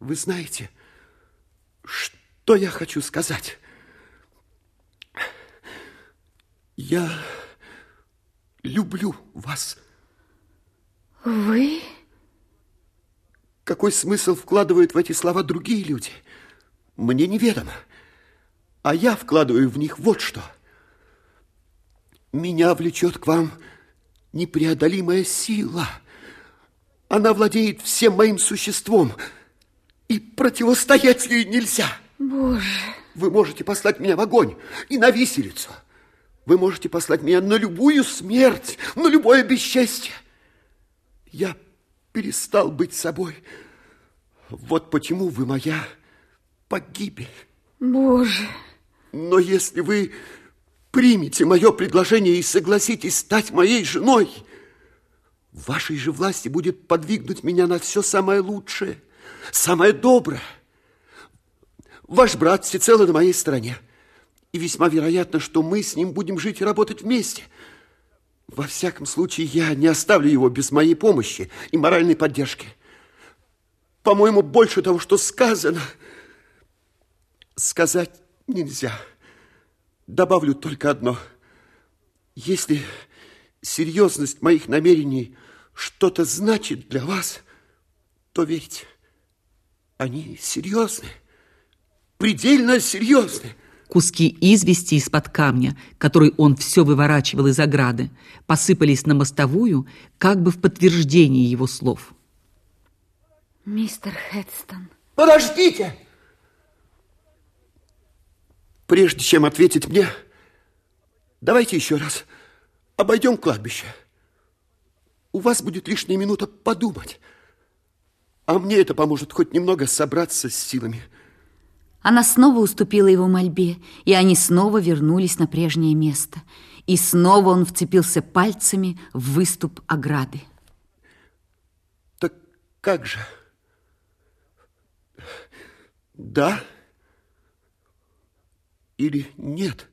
Вы знаете, что я хочу сказать? Я люблю вас. Вы? Какой смысл вкладывают в эти слова другие люди? Мне неведомо. А я вкладываю в них вот что. Меня влечет к вам непреодолимая сила. Она владеет всем моим существом, противостоять ей нельзя. Боже. Вы можете послать меня в огонь и на виселицу. Вы можете послать меня на любую смерть, на любое бесчестье. Я перестал быть собой. Вот почему вы моя погибель. Боже. Но если вы примете мое предложение и согласитесь стать моей женой, в вашей же власти будет подвигнуть меня на все самое лучшее, самое доброе. Ваш брат всецело на моей стороне. И весьма вероятно, что мы с ним будем жить и работать вместе. Во всяком случае, я не оставлю его без моей помощи и моральной поддержки. По-моему, больше того, что сказано, сказать нельзя. Добавлю только одно. Если серьезность моих намерений что-то значит для вас, то верьте, они серьезны, предельно серьезны. Куски извести из-под камня, который он все выворачивал из ограды, посыпались на мостовую, как бы в подтверждении его слов. Мистер Хедстон. Подождите! Прежде чем ответить мне, давайте еще раз обойдем кладбище. У вас будет лишняя минута подумать, а мне это поможет хоть немного собраться с силами. Она снова уступила его мольбе, и они снова вернулись на прежнее место. И снова он вцепился пальцами в выступ ограды. Так как же? Да или нет?